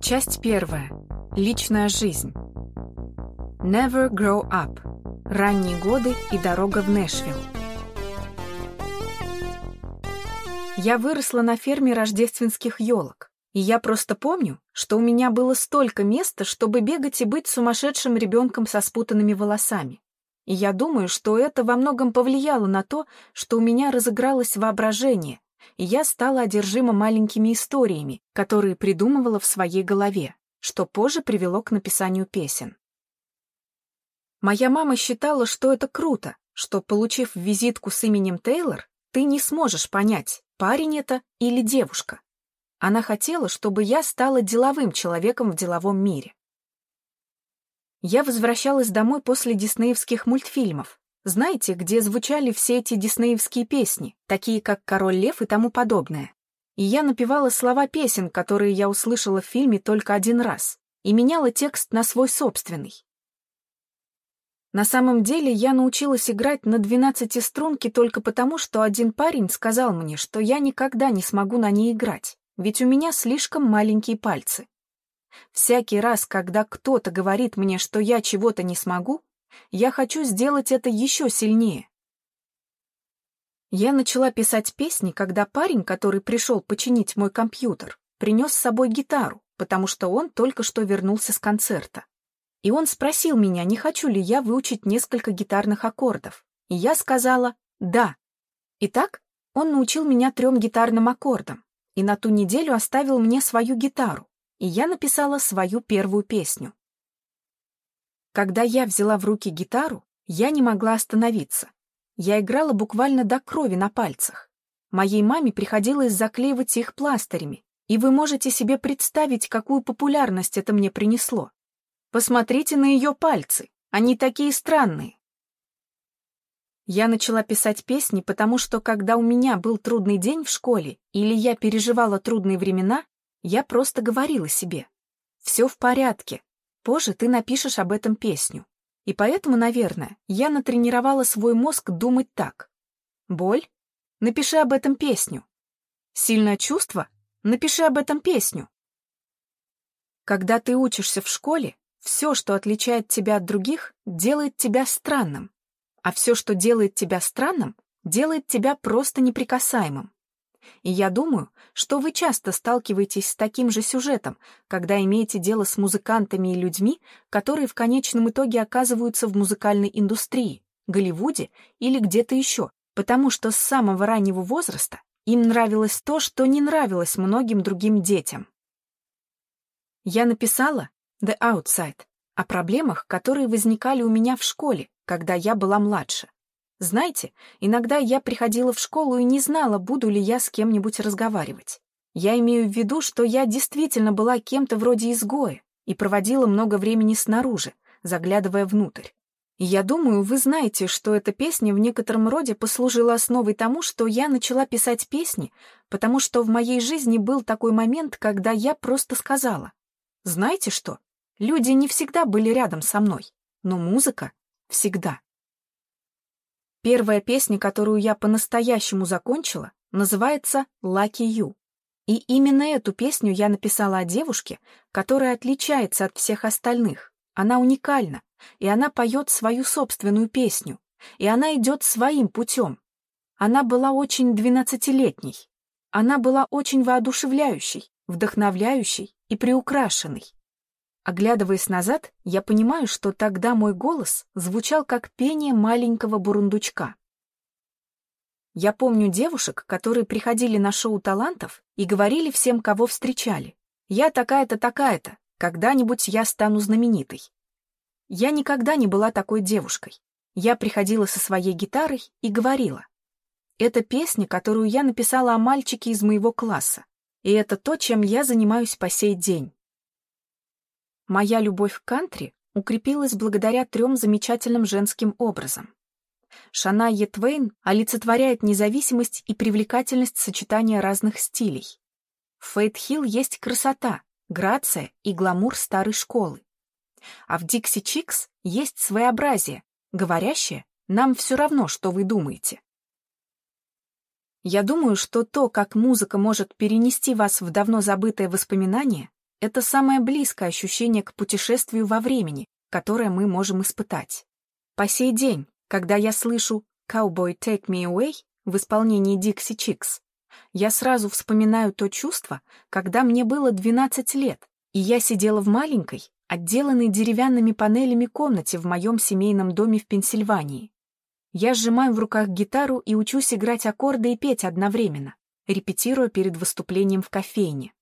Часть первая. Личная жизнь. Never Grow Up. Ранние годы и дорога в Нэшвилл. Я выросла на ферме рождественских елок, и я просто помню, что у меня было столько места, чтобы бегать и быть сумасшедшим ребенком со спутанными волосами. И я думаю, что это во многом повлияло на то, что у меня разыгралось воображение, я стала одержима маленькими историями, которые придумывала в своей голове, что позже привело к написанию песен. Моя мама считала, что это круто, что, получив визитку с именем Тейлор, ты не сможешь понять, парень это или девушка. Она хотела, чтобы я стала деловым человеком в деловом мире. Я возвращалась домой после диснеевских мультфильмов, знаете, где звучали все эти диснеевские песни, такие как «Король лев» и тому подобное. И я напевала слова песен, которые я услышала в фильме только один раз, и меняла текст на свой собственный. На самом деле я научилась играть на двенадцатиструнке только потому, что один парень сказал мне, что я никогда не смогу на ней играть, ведь у меня слишком маленькие пальцы. Всякий раз, когда кто-то говорит мне, что я чего-то не смогу, я хочу сделать это еще сильнее. Я начала писать песни, когда парень, который пришел починить мой компьютер, принес с собой гитару, потому что он только что вернулся с концерта. И он спросил меня, не хочу ли я выучить несколько гитарных аккордов. И я сказала «да». Итак, он научил меня трем гитарным аккордам, и на ту неделю оставил мне свою гитару, и я написала свою первую песню. Когда я взяла в руки гитару, я не могла остановиться. Я играла буквально до крови на пальцах. Моей маме приходилось заклеивать их пластырями, и вы можете себе представить, какую популярность это мне принесло. Посмотрите на ее пальцы, они такие странные. Я начала писать песни, потому что когда у меня был трудный день в школе или я переживала трудные времена, я просто говорила себе «Все в порядке, Позже ты напишешь об этом песню. И поэтому, наверное, я натренировала свой мозг думать так. Боль? Напиши об этом песню. Сильное чувство? Напиши об этом песню. Когда ты учишься в школе, все, что отличает тебя от других, делает тебя странным. А все, что делает тебя странным, делает тебя просто неприкасаемым. И я думаю, что вы часто сталкиваетесь с таким же сюжетом, когда имеете дело с музыкантами и людьми, которые в конечном итоге оказываются в музыкальной индустрии, Голливуде или где-то еще, потому что с самого раннего возраста им нравилось то, что не нравилось многим другим детям. Я написала «The Outside» о проблемах, которые возникали у меня в школе, когда я была младше. Знаете, иногда я приходила в школу и не знала, буду ли я с кем-нибудь разговаривать. Я имею в виду, что я действительно была кем-то вроде изгоя и проводила много времени снаружи, заглядывая внутрь. И я думаю, вы знаете, что эта песня в некотором роде послужила основой тому, что я начала писать песни, потому что в моей жизни был такой момент, когда я просто сказала, знаете что, люди не всегда были рядом со мной, но музыка всегда. Первая песня, которую я по-настоящему закончила, называется «Lucky You». И именно эту песню я написала о девушке, которая отличается от всех остальных. Она уникальна, и она поет свою собственную песню, и она идет своим путем. Она была очень двенадцатилетней. Она была очень воодушевляющей, вдохновляющей и приукрашенной. Оглядываясь назад, я понимаю, что тогда мой голос звучал как пение маленького бурундучка. Я помню девушек, которые приходили на шоу талантов и говорили всем, кого встречали. «Я такая-то, такая-то, когда-нибудь я стану знаменитой». Я никогда не была такой девушкой. Я приходила со своей гитарой и говорила. Это песня, которую я написала о мальчике из моего класса. И это то, чем я занимаюсь по сей день. Моя любовь к кантри укрепилась благодаря трем замечательным женским образам. Шанайя Твейн олицетворяет независимость и привлекательность сочетания разных стилей. В Фейт Хилл есть красота, грация и гламур старой школы. А в Дикси Чикс есть своеобразие, говорящее «нам все равно, что вы думаете». Я думаю, что то, как музыка может перенести вас в давно забытое воспоминание, это самое близкое ощущение к путешествию во времени, которое мы можем испытать. По сей день, когда я слышу «Cowboy Take Me Away» в исполнении Dixie Chicks, я сразу вспоминаю то чувство, когда мне было 12 лет, и я сидела в маленькой, отделанной деревянными панелями комнате в моем семейном доме в Пенсильвании. Я сжимаю в руках гитару и учусь играть аккорды и петь одновременно, репетируя перед выступлением в кофейне.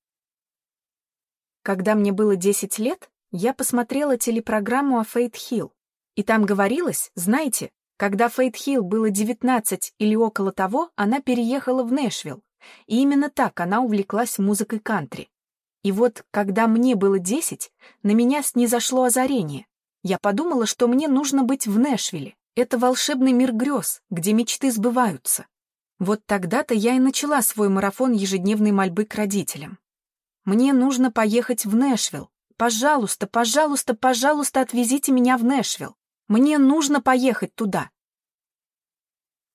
Когда мне было 10 лет, я посмотрела телепрограмму о Фейт Хилл, и там говорилось, знаете, когда Фейт Хилл было 19 или около того, она переехала в Нэшвилл, и именно так она увлеклась музыкой кантри. И вот, когда мне было 10, на меня снизошло озарение. Я подумала, что мне нужно быть в Нэшвилле. Это волшебный мир грез, где мечты сбываются. Вот тогда-то я и начала свой марафон ежедневной мольбы к родителям. Мне нужно поехать в Нэшвилл. Пожалуйста, пожалуйста, пожалуйста, отвезите меня в Нэшвилл. Мне нужно поехать туда.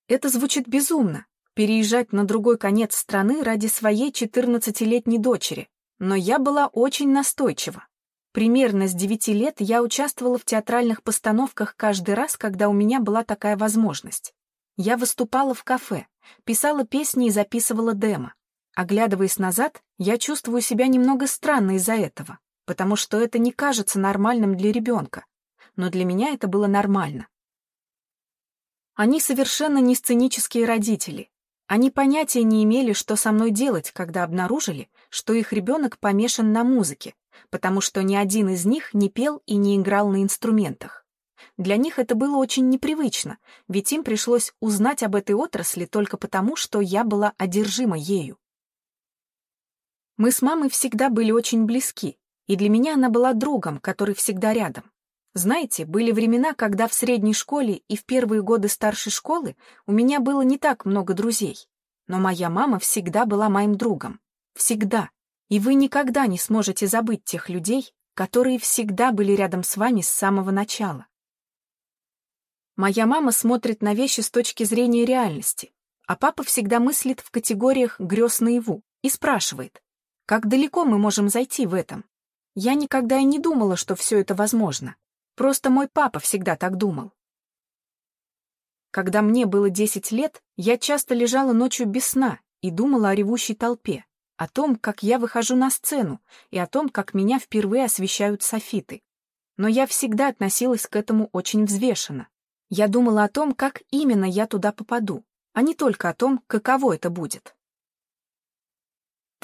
Это звучит безумно, переезжать на другой конец страны ради своей 14-летней дочери, но я была очень настойчива. Примерно с 9 лет я участвовала в театральных постановках каждый раз, когда у меня была такая возможность. Я выступала в кафе, писала песни и записывала демо. Оглядываясь назад, я чувствую себя немного странно из-за этого, потому что это не кажется нормальным для ребенка, но для меня это было нормально. Они совершенно не сценические родители. Они понятия не имели, что со мной делать, когда обнаружили, что их ребенок помешан на музыке, потому что ни один из них не пел и не играл на инструментах. Для них это было очень непривычно, ведь им пришлось узнать об этой отрасли только потому, что я была одержима ею. Мы с мамой всегда были очень близки, и для меня она была другом, который всегда рядом. Знаете, были времена, когда в средней школе и в первые годы старшей школы у меня было не так много друзей. Но моя мама всегда была моим другом. Всегда. И вы никогда не сможете забыть тех людей, которые всегда были рядом с вами с самого начала. Моя мама смотрит на вещи с точки зрения реальности, а папа всегда мыслит в категориях грез наяву и спрашивает, как далеко мы можем зайти в этом? Я никогда и не думала, что все это возможно. Просто мой папа всегда так думал. Когда мне было 10 лет, я часто лежала ночью без сна и думала о ревущей толпе, о том, как я выхожу на сцену, и о том, как меня впервые освещают софиты. Но я всегда относилась к этому очень взвешенно. Я думала о том, как именно я туда попаду, а не только о том, каково это будет.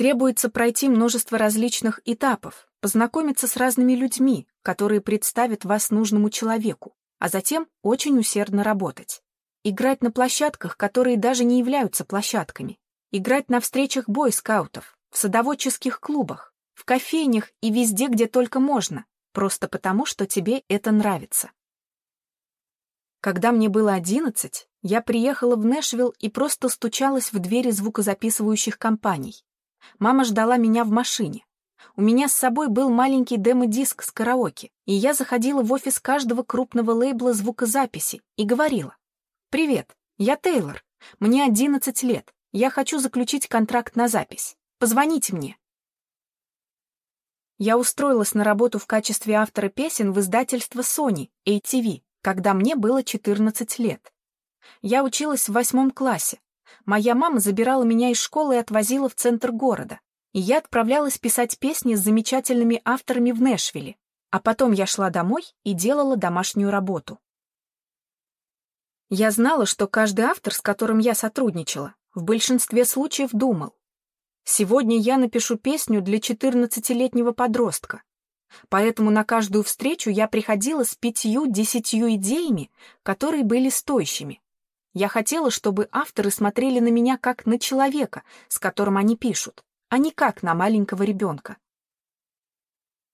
Требуется пройти множество различных этапов, познакомиться с разными людьми, которые представят вас нужному человеку, а затем очень усердно работать. Играть на площадках, которые даже не являются площадками. Играть на встречах бойскаутов, в садоводческих клубах, в кофейнях и везде, где только можно, просто потому, что тебе это нравится. Когда мне было одиннадцать, я приехала в Нэшвилл и просто стучалась в двери звукозаписывающих компаний. Мама ждала меня в машине. У меня с собой был маленький демо-диск с караоке, и я заходила в офис каждого крупного лейбла звукозаписи и говорила. «Привет, я Тейлор. Мне 11 лет. Я хочу заключить контракт на запись. Позвоните мне». Я устроилась на работу в качестве автора песен в издательство Sony, ATV, когда мне было 14 лет. Я училась в восьмом классе. Моя мама забирала меня из школы и отвозила в центр города и я отправлялась писать песни с замечательными авторами в Нэшвилле, а потом я шла домой и делала домашнюю работу. Я знала, что каждый автор, с которым я сотрудничала, в большинстве случаев думал, «Сегодня я напишу песню для 14-летнего подростка». Поэтому на каждую встречу я приходила с пятью-десятью идеями, которые были стоящими. Я хотела, чтобы авторы смотрели на меня как на человека, с которым они пишут а не как на маленького ребенка.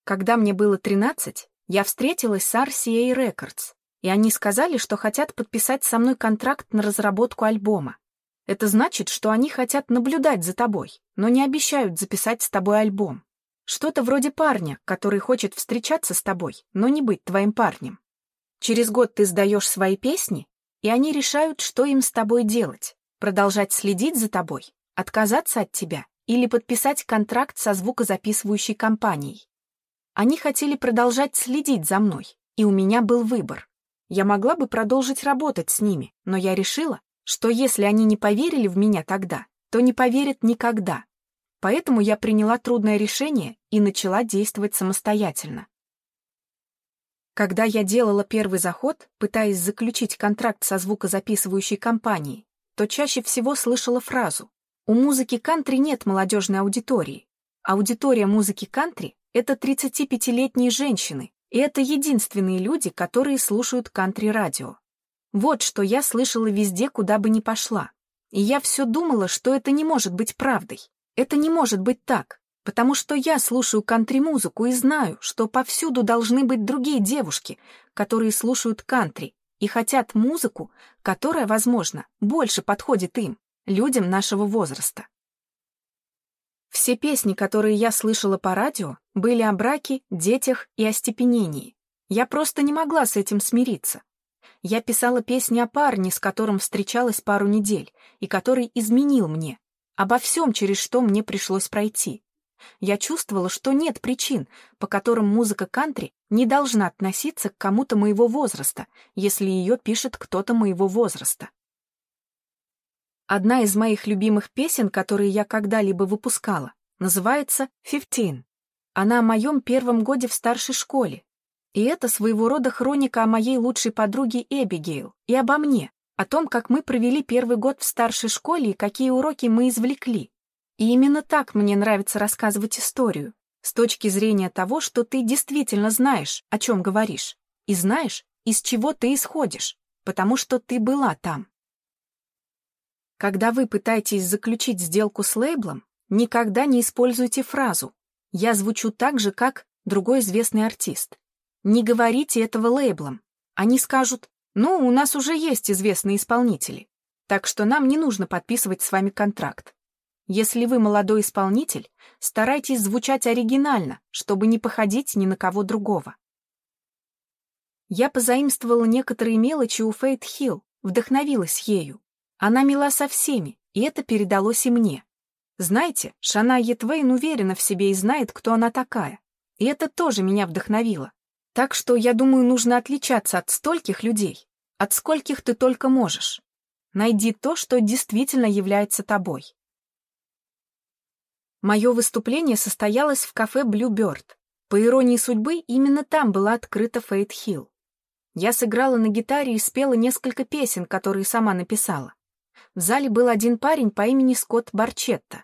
Когда мне было 13, я встретилась с RCA Records, и они сказали, что хотят подписать со мной контракт на разработку альбома. Это значит, что они хотят наблюдать за тобой, но не обещают записать с тобой альбом. Что-то вроде парня, который хочет встречаться с тобой, но не быть твоим парнем. Через год ты сдаешь свои песни, и они решают, что им с тобой делать. Продолжать следить за тобой? Отказаться от тебя? Или подписать контракт со звукозаписывающей компанией? Они хотели продолжать следить за мной, и у меня был выбор. Я могла бы продолжить работать с ними, но я решила, что если они не поверили в меня тогда, то не поверят никогда. Поэтому я приняла трудное решение и начала действовать самостоятельно. Когда я делала первый заход, пытаясь заключить контракт со звукозаписывающей компанией, то чаще всего слышала фразу «У музыки кантри нет молодежной аудитории». Аудитория музыки кантри — это 35-летние женщины, и это единственные люди, которые слушают кантри-радио. Вот что я слышала везде, куда бы ни пошла. И я все думала, что это не может быть правдой. Это не может быть так, потому что я слушаю кантри-музыку и знаю, что повсюду должны быть другие девушки, которые слушают кантри, и хотят музыку, которая, возможно, больше подходит им, людям нашего возраста. Все песни, которые я слышала по радио, были о браке, детях и остепенении. Я просто не могла с этим смириться. Я писала песни о парне, с которым встречалась пару недель, и который изменил мне, обо всем, через что мне пришлось пройти. Я чувствовала, что нет причин, по которым музыка кантри не должна относиться к кому-то моего возраста, если ее пишет кто-то моего возраста. Одна из моих любимых песен, которые я когда-либо выпускала, называется «Fifteen». Она о моем первом годе в старшей школе. И это своего рода хроника о моей лучшей подруге Эбигейл и обо мне, о том, как мы провели первый год в старшей школе и какие уроки мы извлекли. И именно так мне нравится рассказывать историю, с точки зрения того, что ты действительно знаешь, о чем говоришь, и знаешь, из чего ты исходишь, потому что ты была там. Когда вы пытаетесь заключить сделку с лейблом, никогда не используйте фразу «я звучу так же, как другой известный артист». Не говорите этого лейблом. Они скажут «ну, у нас уже есть известные исполнители, так что нам не нужно подписывать с вами контракт». Если вы молодой исполнитель, старайтесь звучать оригинально, чтобы не походить ни на кого другого. Я позаимствовала некоторые мелочи у Фейт Хилл, вдохновилась ею. Она мила со всеми, и это передалось и мне. Знаете, Шана Етвейн уверена в себе и знает, кто она такая. И это тоже меня вдохновило. Так что, я думаю, нужно отличаться от стольких людей, от скольких ты только можешь. Найди то, что действительно является тобой. Мое выступление состоялось в кафе Bluebird. По иронии судьбы, именно там была открыта Фейт Хилл. Я сыграла на гитаре и спела несколько песен, которые сама написала. В зале был один парень по имени Скотт Барчетта.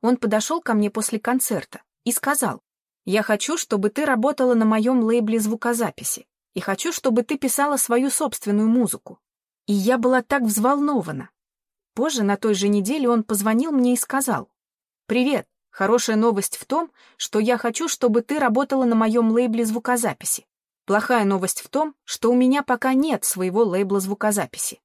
Он подошел ко мне после концерта и сказал, «Я хочу, чтобы ты работала на моем лейбле звукозаписи, и хочу, чтобы ты писала свою собственную музыку». И я была так взволнована. Позже, на той же неделе, он позвонил мне и сказал, «Привет. Хорошая новость в том, что я хочу, чтобы ты работала на моем лейбле звукозаписи. Плохая новость в том, что у меня пока нет своего лейбла звукозаписи».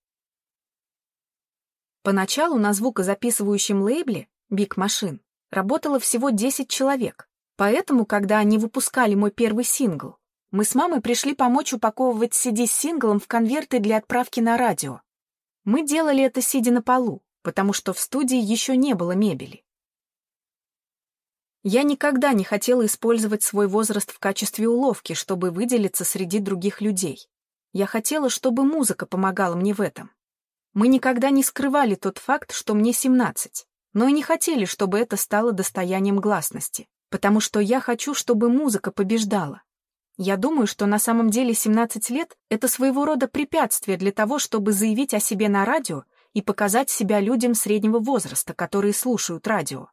Поначалу на звукозаписывающем лейбле Big Machine работало всего 10 человек, поэтому, когда они выпускали мой первый сингл, мы с мамой пришли помочь упаковывать CD с синглом в конверты для отправки на радио. Мы делали это сидя на полу, потому что в студии еще не было мебели. Я никогда не хотела использовать свой возраст в качестве уловки, чтобы выделиться среди других людей. Я хотела, чтобы музыка помогала мне в этом. Мы никогда не скрывали тот факт, что мне 17, но и не хотели, чтобы это стало достоянием гласности, потому что я хочу, чтобы музыка побеждала. Я думаю, что на самом деле 17 лет — это своего рода препятствие для того, чтобы заявить о себе на радио и показать себя людям среднего возраста, которые слушают радио.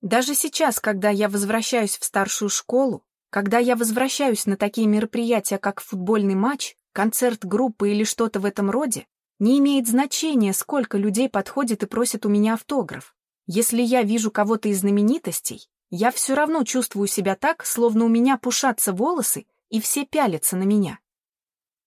Даже сейчас, когда я возвращаюсь в старшую школу, когда я возвращаюсь на такие мероприятия, как футбольный матч, концерт группы или что-то в этом роде, не имеет значения, сколько людей подходит и просит у меня автограф. Если я вижу кого-то из знаменитостей, я все равно чувствую себя так, словно у меня пушатся волосы, и все пялятся на меня.